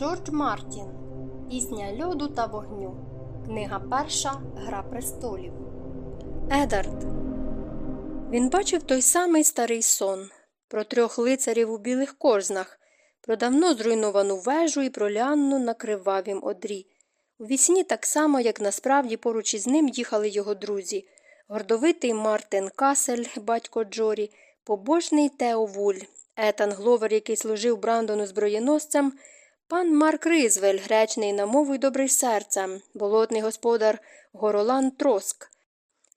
Джордж Мартін Пісня льоду та вогню. Книга перша Гра престолів. Едард. Він бачив той самий старий сон про трьох лицарів у білих корзнах, про давно зруйновану вежу і про Ліанну на кривавім одрі. У вісні так само, як насправді поруч із ним їхали його друзі гордовитий Мартин Касель, батько Джорі, побожний Тео Вуль, Етан Гловер, який служив Брандону зброєносцем, пан Марк Ризвель, гречний на мову й добрий серцем, болотний господар Горолан Троск,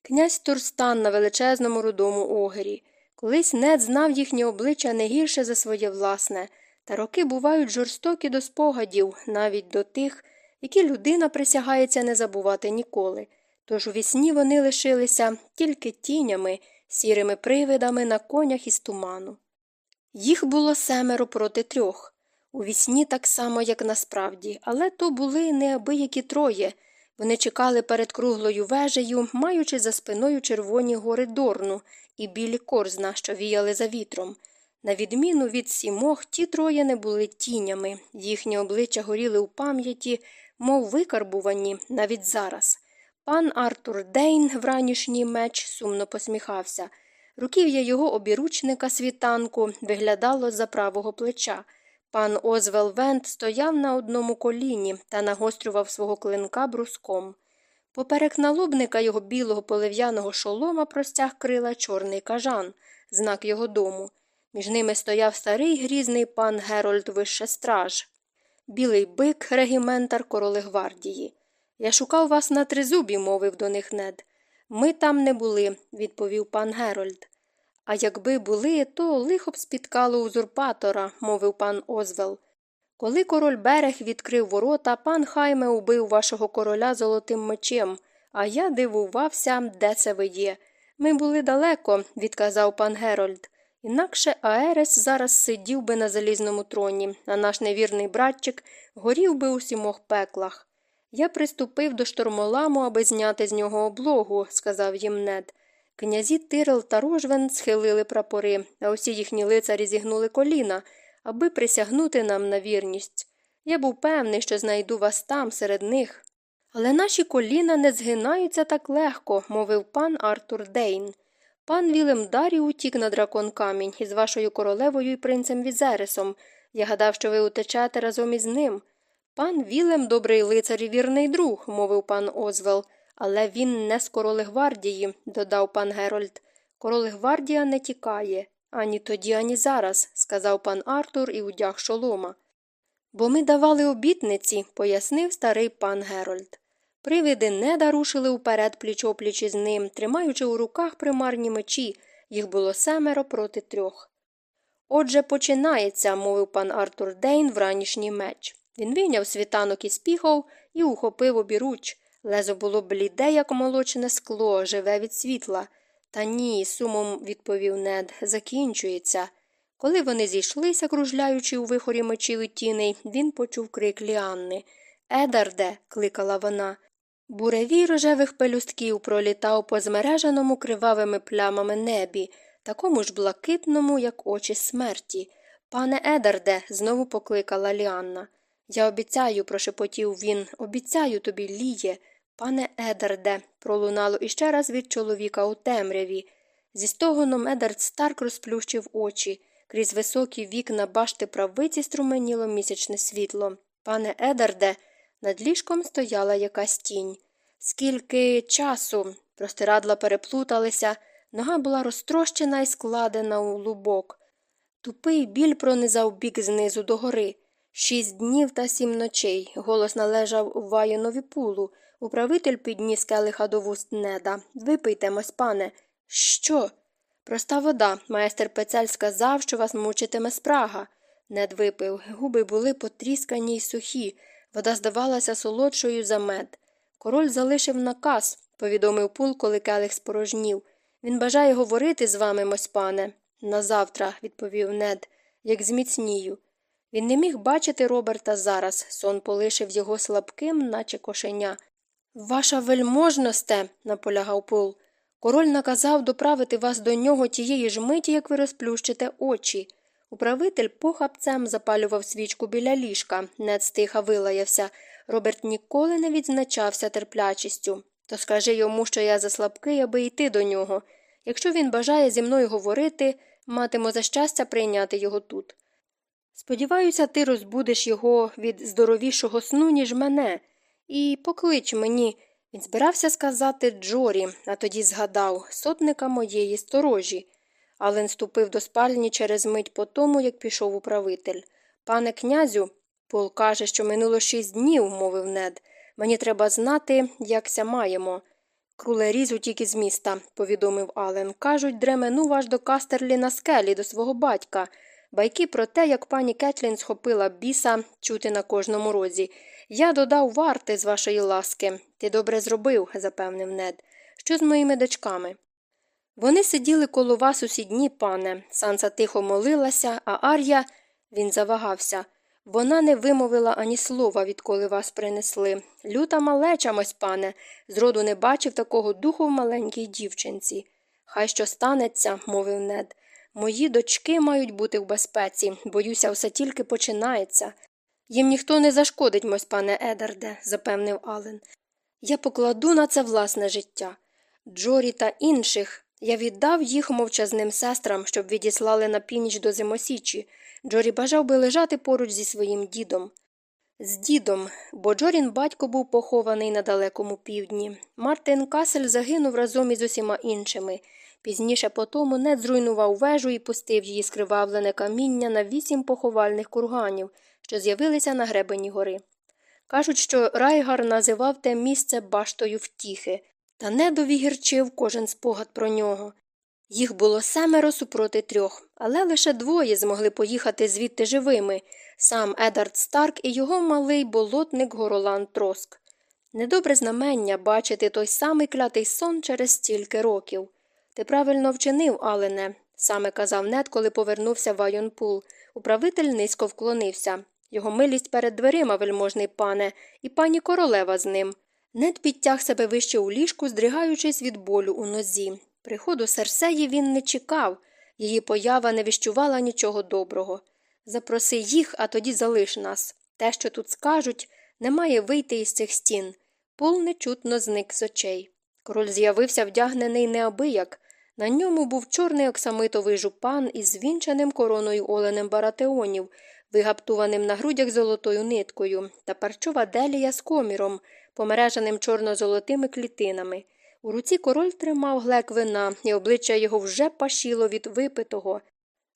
князь Турстан на величезному рудому огері. Колись Нед знав їхнє обличчя не гірше за своє власне, та роки бувають жорстокі до спогадів, навіть до тих, які людина присягається не забувати ніколи. Тож уві сні вони лишилися тільки тінями, сірими привидами на конях із туману. Їх було семеро проти трьох. У вісні так само, як насправді, але то були неабиякі троє. Вони чекали перед круглою вежею, маючи за спиною червоні гори Дорну і білі корзна, що віяли за вітром. На відміну від сімох, ті троє не були тінями, їхні обличчя горіли у пам'яті, мов викарбувані навіть зараз. Пан Артур Дейн, вранішній меч, сумно посміхався. Руків'я його обіручника світанку виглядало за правого плеча. Пан Озвел Вент стояв на одному коліні та нагострював свого клинка бруском. Поперек налобника його білого полив'яного шолома простяг крила чорний кажан, знак його дому. Між ними стояв старий грізний пан Герольд Вищестраж, білий бик, регіментар короли гвардії. Я шукав вас на тризубі, мовив до них нед. Ми там не були, відповів пан Герольд. А якби були, то лихо б спіткало узурпатора, мовив пан Озвел. Коли король берег відкрив ворота, пан Хайме убив вашого короля золотим мечем, а я дивувався, де це ви є. Ми були далеко, відказав пан Герольд. Інакше Аерес зараз сидів би на залізному троні, а наш невірний братчик горів би у сімох пеклах. Я приступив до штормоламу, аби зняти з нього облогу, сказав їм нед. Князі Тирел та Рожвен схилили прапори, а усі їхні лицарі зігнули коліна, аби присягнути нам на вірність. Я був певний, що знайду вас там, серед них. Але наші коліна не згинаються так легко, мовив пан Артур Дейн. Пан Вілем Дарі утік на дракон камінь із вашою королевою і принцем Візересом. Я гадав, що ви утечете разом із ним. Пан Вілем добрий лицар і вірний друг, мовив пан Озвел. Але він не з короли гвардії, додав пан Герольд. Короли гвардія не тікає. Ані тоді, ані зараз, сказав пан Артур і удяг шолома. Бо ми давали обітниці, пояснив старий пан Герольд. Привиди не дарушили уперед пліч опліч із ним, тримаючи у руках примарні мечі, їх було семеро проти трьох. Отже, починається, мовив пан Артур Дейн вранішній меч. Він вийняв світанок із піхов і ухопив обіруч. Лезо було бліде, як молочне скло, живе від світла. Та ні, сумом відповів нед, закінчується. Коли вони зійшлися, кружляючи у вихорі мечів і тіней, він почув крик Ліанни. Едарде, кликала вона. Буревій рожевих пелюстків пролітав по змереженому кривавими плямами небі, такому ж блакитному, як очі смерті. Пане Едарде, знову покликала Ліанна. Я обіцяю, прошепотів він, обіцяю тобі, ліє. Пане Едарде, пролунало іще раз від чоловіка у темряві. Зі стогоном Едард Старк розплющив очі. Крізь високі вікна башти правиці струменіло місячне світло. Пане Едарде, над ліжком стояла якась тінь. Скільки часу? Простирадла переплуталися, нога була розтрощена і складена у лубок. Тупий біль пронизав бік знизу до гори. Шість днів та сім ночей. Голос належав Вайонові пулу. Управитель підніс келиха до вуст неда. Випийте, мось пане. Що? Проста вода. Майстер Пецель сказав, що вас мучитиме спрага. Нед випив. Губи були потріскані й сухі. Вода здавалася солодшою за мед. Король залишив наказ, повідомив пул, коли келих спорожнів. Він бажає говорити з вами, мось пане. Назавтра, відповів нед, як зміцнію. Він не міг бачити Роберта зараз. Сон полишив його слабким, наче кошеня. Ваша вельможносте, наполягав пул. Король наказав доправити вас до нього тієї ж миті, як ви розплющите очі. Управитель похапцем запалював свічку біля ліжка, нед стиха вилаявся. Роберт ніколи не відзначався терплячістю. То скажи йому, що я заслабкий, аби йти до нього. Якщо він бажає зі мною говорити, матиму за щастя прийняти його тут. Сподіваюся, ти розбудеш його від здоровішого сну, ніж мене, і поклич мені. Він збирався сказати Джорі, а тоді згадав сотника моєї сторожі. Ален ступив до спальні через мить по тому, як пішов управитель. Пане князю, Пол каже, що минуло шість днів, мовив нед. Мені треба знати, якся маємо. Крулеріз утік із міста, повідомив Ален. Кажуть, дременув аж до Кастерлі на скелі, до свого батька. Байки про те, як пані Кетлін схопила біса, чути на кожному розі. Я додав варти з вашої ласки. Ти добре зробив, запевнив нед. Що з моїми дочками? Вони сиділи коло вас усі дні, пане. Санса тихо молилася, а Ар'я. Він завагався. Вона не вимовила ані слова, відколи вас принесли. Люта малеча, мось пане, зроду не бачив такого духу в маленькій дівчинці. Хай що станеться, мовив нед. Мої дочки мають бути в безпеці, боюся, все тільки починається. Їм ніхто не зашкодить, мось пане Едарде, запевнив Ален. Я покладу на це власне життя. Джорі та інших я віддав їх мовчазним сестрам, щоб відіслали на північ до зимосічі. Джорі бажав би лежати поруч зі своїм дідом. З дідом, бо Джорін батько був похований на далекому півдні. Мартин Касель загинув разом із усіма іншими. Пізніше по тому нед зруйнував вежу і пустив її скривавлене каміння на вісім поховальних курганів, що з'явилися на гребені гори. Кажуть, що Райгар називав те місце баштою втіхи, та Недові гірчив кожен спогад про нього. Їх було семеро супроти трьох, але лише двоє змогли поїхати звідти живими сам Едард Старк і його малий болотник Горолан Троск. Недобре знамення бачити той самий клятий сон через стільки років. Ти правильно вчинив, Алене, саме казав Нед, коли повернувся Вайон Пул. Управитель низько вклонився. Його милість перед дверима, вельможний пане, і пані королева з ним. Нед підтяг себе вище у ліжку, здригаючись від болю у нозі. Приходу Серсеї він не чекав, її поява не віщувала нічого доброго. Запроси їх, а тоді залиш нас. Те, що тут скажуть, не має вийти із цих стін. Пул нечутно зник з очей. Король з'явився вдягнений неабияк. На ньому був чорний оксамитовий жупан із звінченим короною оленем баратеонів, вигаптуваним на грудях золотою ниткою, та парчова делія з коміром, помережаним чорно-золотими клітинами. У руці король тримав глек вина, і обличчя його вже пашіло від випитого.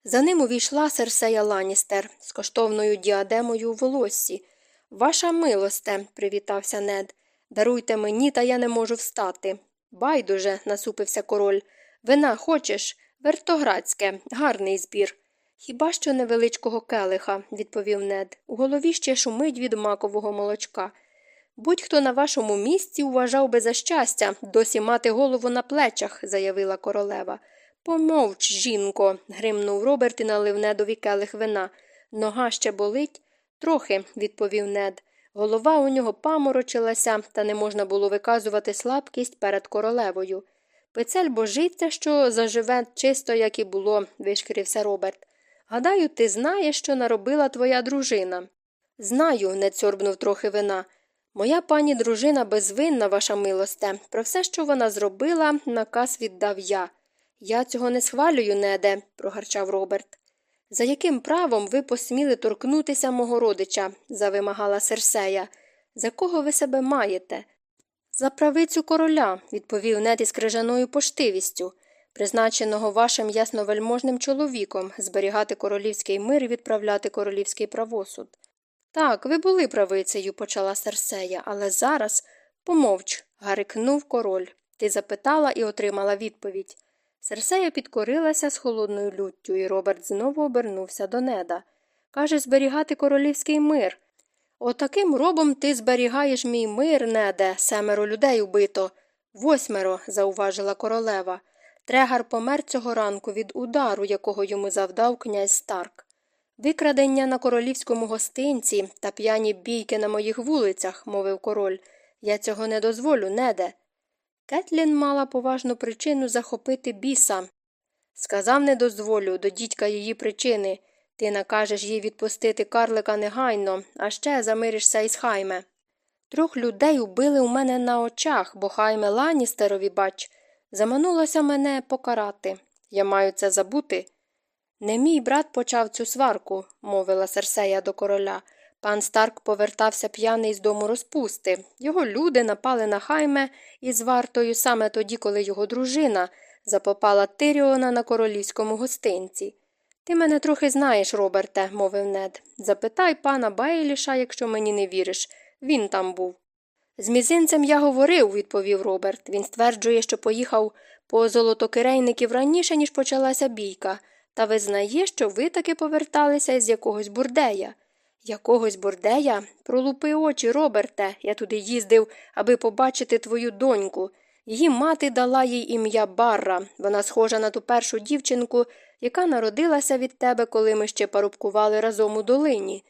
За ним увійшла Серсея Ланістер з коштовною діадемою у волоссі. Ваша милосте, привітався нед. Даруйте мені, та я не можу встати. Байдуже, насупився король. Вина хочеш? Вертоградське, гарний збір. Хіба що невеличкого келиха, відповів нед. У голові ще шумить від макового молочка. Будь-хто на вашому місці вважав би за щастя досі мати голову на плечах, заявила королева. Помовч, жінко, гримнув Роберт і налив недові келих вина. Нога ще болить? Трохи, відповів нед. Голова у нього паморочилася, та не можна було виказувати слабкість перед королевою. Пецель божиться, що заживе чисто, як і було, вишкірився Роберт. Гадаю, ти знаєш, що наробила твоя дружина. Знаю, не цьорбнув трохи вина. Моя пані дружина безвинна, ваша милосте. Про все, що вона зробила, наказ віддав я. Я цього не схвалюю, неде, прогарчав Роберт. За яким правом ви посміли торкнутися мого родича? завимагала Серсея. За кого ви себе маєте? За правицю короля, відповів нед із крижаною поштивістю, призначеного вашим ясновельможним чоловіком зберігати королівський мир і відправляти королівський правосуд. Так, ви були правицею, почала Серсея, але зараз помовч, гарикнув король. Ти запитала і отримала відповідь. Серсея підкорилася з холодною люттю, і Роберт знову обернувся до неда. Каже, зберігати королівський мир. Отаким робом ти зберігаєш мій мир, неде, семеро людей убито. Восьмеро, зауважила королева. Трегар помер цього ранку від удару, якого йому завдав князь Старк. Викрадення на королівському гостинці та п'яні бійки на моїх вулицях, мовив король. Я цього не дозволю, неде. Кетлін мала поважну причину захопити біса. Сказав не дозволю до дідька її причини. Ти накажеш їй відпустити карлика негайно, а ще замиришся із хайме. Трьох людей убили у мене на очах, бо хайме Ланістерові, бач, заманулося мене покарати. Я маю це забути. Не мій брат почав цю сварку, мовила Серсея до короля. Пан Старк повертався п'яний з дому розпусти. Його люди напали на хайме із вартою саме тоді, коли його дружина запопала Тиріона на королівському гостинці. Ти мене трохи знаєш, Роберте, мовив нед. Запитай пана Бейліша, якщо мені не віриш. Він там був. З мізинцем я говорив, відповів Роберт. Він стверджує, що поїхав по золотокирейників раніше, ніж почалася бійка, та визнає, що ви таки поверталися із якогось бурдея. Якогось бурдея? Пролупи очі, Роберте. Я туди їздив, аби побачити твою доньку. Її мати дала їй ім'я Барра. Вона схожа на ту першу дівчинку, яка народилася від тебе, коли ми ще парубкували разом у долині.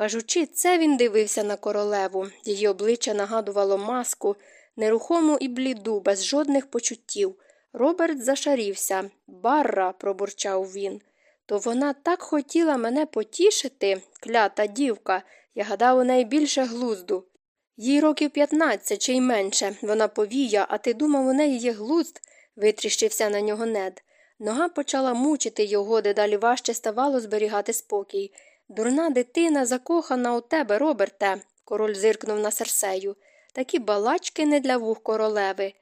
Кажучи, це він дивився на королеву. Її обличчя нагадувало маску, нерухому і бліду, без жодних почуттів. Роберт зашарівся. Барра, пробурчав він. То вона так хотіла мене потішити, клята дівка, я гадав у неї більше глузду. Їй років п'ятнадцять чи й менше, вона повія, а ти думав, у неї є глузд, витріщився на нього нед. Нога почала мучити його, дедалі важче ставало зберігати спокій. Дурна дитина закохана у тебе, Роберте, король зиркнув на серсею. Такі балачки не для вух королеви.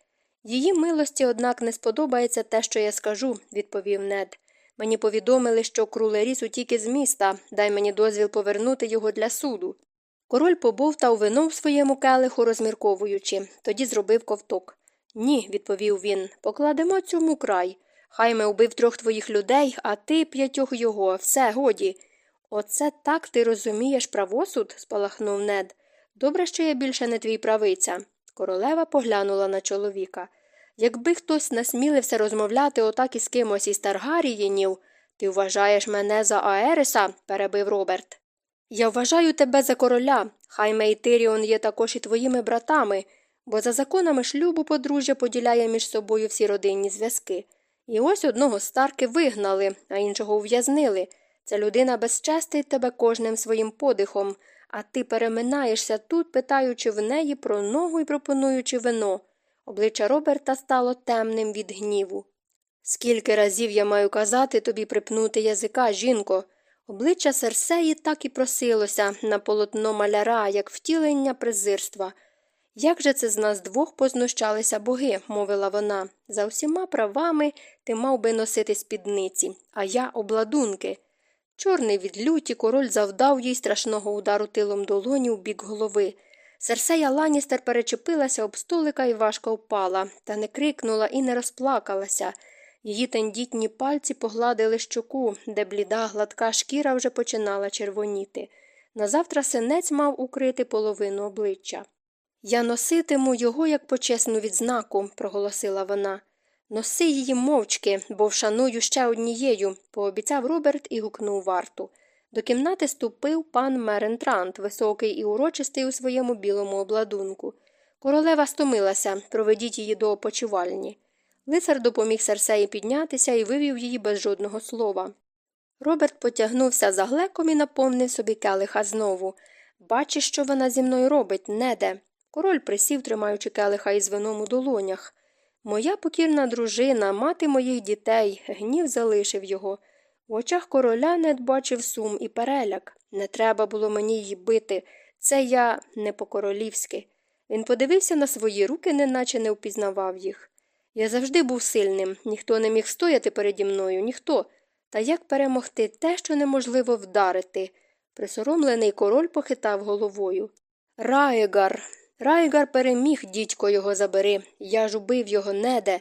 Її милості, однак, не сподобається те, що я скажу, відповів нед. Мені повідомили, що крулеріс утік із міста, дай мені дозвіл повернути його для суду. Король побовтав вино в своєму келиху, розмірковуючи, тоді зробив ковток. Ні, відповів він, покладемо цьому край. Хайме убив трьох твоїх людей, а ти п'ятьох його, все, годі. Оце так ти розумієш правосуд? спалахнув нед. Добре, що я більше не твій правиця. Королева поглянула на чоловіка. Якби хтось насмілився розмовляти отак із кимось із Таргарієнів, ти вважаєш мене за Аереса? перебив Роберт. Я вважаю тебе за короля. Хайме і Тиріон є також і твоїми братами, бо за законами шлюбу подружжя поділяє між собою всі родинні зв'язки. І ось одного старки вигнали, а іншого ув'язнили. Ця людина безчестить тебе кожним своїм подихом, а ти переминаєшся тут, питаючи в неї про ногу і пропонуючи вино. Обличчя Роберта стало темним від гніву. Скільки разів я маю казати тобі припнути язика, жінко. Обличчя Серсеї так і просилося на полотно маляра, як втілення презирства. Як же це з нас двох познущалися боги, мовила вона. За всіма правами ти мав би носити спідниці, а я обладунки. Чорний від люті король завдав їй страшного удару тилом долоні у бік голови. Серсея Ланістер перечепилася об столика і важко впала, та не крикнула і не розплакалася. Її тендітні пальці погладили щоку, де бліда гладка шкіра вже починала червоніти. Назавтра синець мав укрити половину обличчя. Я носитиму його як почесну відзнаку, проголосила вона. Носи її мовчки, бо вшаную ще однією, пообіцяв Роберт і гукнув варту. До кімнати ступив пан Мерентрант, високий і урочистий у своєму білому обладунку. Королева стомилася, проведіть її до опочивальні. Лицар допоміг Серсеї піднятися і вивів її без жодного слова. Роберт потягнувся за глеком і наповнив собі келиха знову. Бачиш, що вона зі мною робить, неде. Король присів, тримаючи келиха із вином у долонях. Моя покірна дружина, мати моїх дітей, гнів залишив його. В очах короля нед бачив сум і переляк. Не треба було мені її бити. Це я не по королівськи. Він подивився на свої руки, неначе не впізнавав їх. Я завжди був сильним, ніхто не міг стояти переді мною, ніхто. Та як перемогти те, що неможливо вдарити? Присоромлений король похитав головою. Раєгар. Раєгар переміг, дідько його забери. Я ж убив його неде.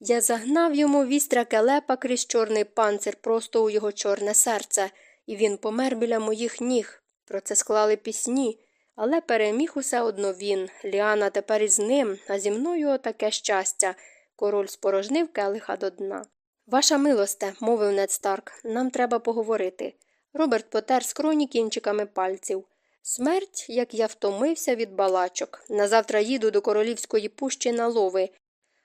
Я загнав йому вістря келепа крізь чорний панцир просто у його чорне серце, і він помер біля моїх ніг. Про це склали пісні, але переміг усе одно він. Ліана тепер із ним, а зі мною отаке щастя. Король спорожнив келиха до дна. Ваша милосте, мовив Нед Старк, нам треба поговорити. Роберт потер скроні кінчиками пальців. Смерть, як я втомився від балачок. Назавтра їду до королівської пущі на лови.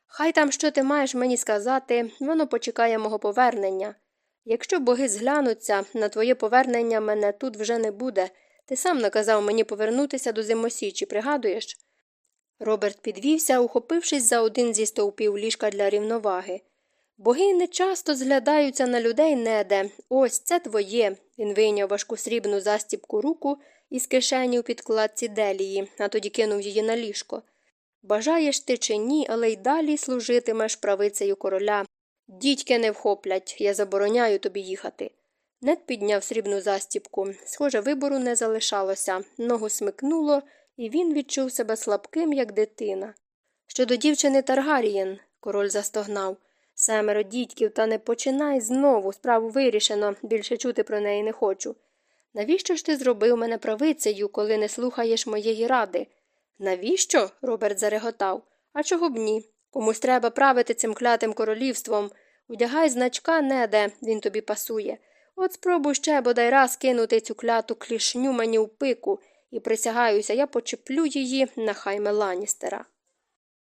Хай там що ти маєш мені сказати, воно почекає мого повернення. Якщо боги зглянуться, на твоє повернення мене тут вже не буде. Ти сам наказав мені повернутися до зимосічі, пригадуєш? Роберт підвівся, ухопившись за один зі стовпів ліжка для рівноваги. Боги не часто зглядаються на людей неде. Ось це твоє. Він вийняв важку срібну застіпку руку із кишені у підкладці делії, а тоді кинув її на ліжко. Бажаєш ти чи ні, але й далі служитимеш правицею короля. Дідьки не вхоплять, я забороняю тобі їхати. Нед підняв срібну застіпку. Схоже, вибору не залишалося. Ногу смикнуло, і він відчув себе слабким, як дитина. Щодо дівчини Таргарієн, король застогнав. Семеро дідьків, та не починай знову, справу вирішено, більше чути про неї не хочу. Навіщо ж ти зробив мене правицею, коли не слухаєш моєї ради? Навіщо? Роберт зареготав. А чого б ні? Комусь треба правити цим клятим королівством. Вдягай значка неде, він тобі пасує. От спробуй ще бодай раз кинути цю кляту клішню мені в пику, і присягаюся, я почеплю її на хайме Ланістера.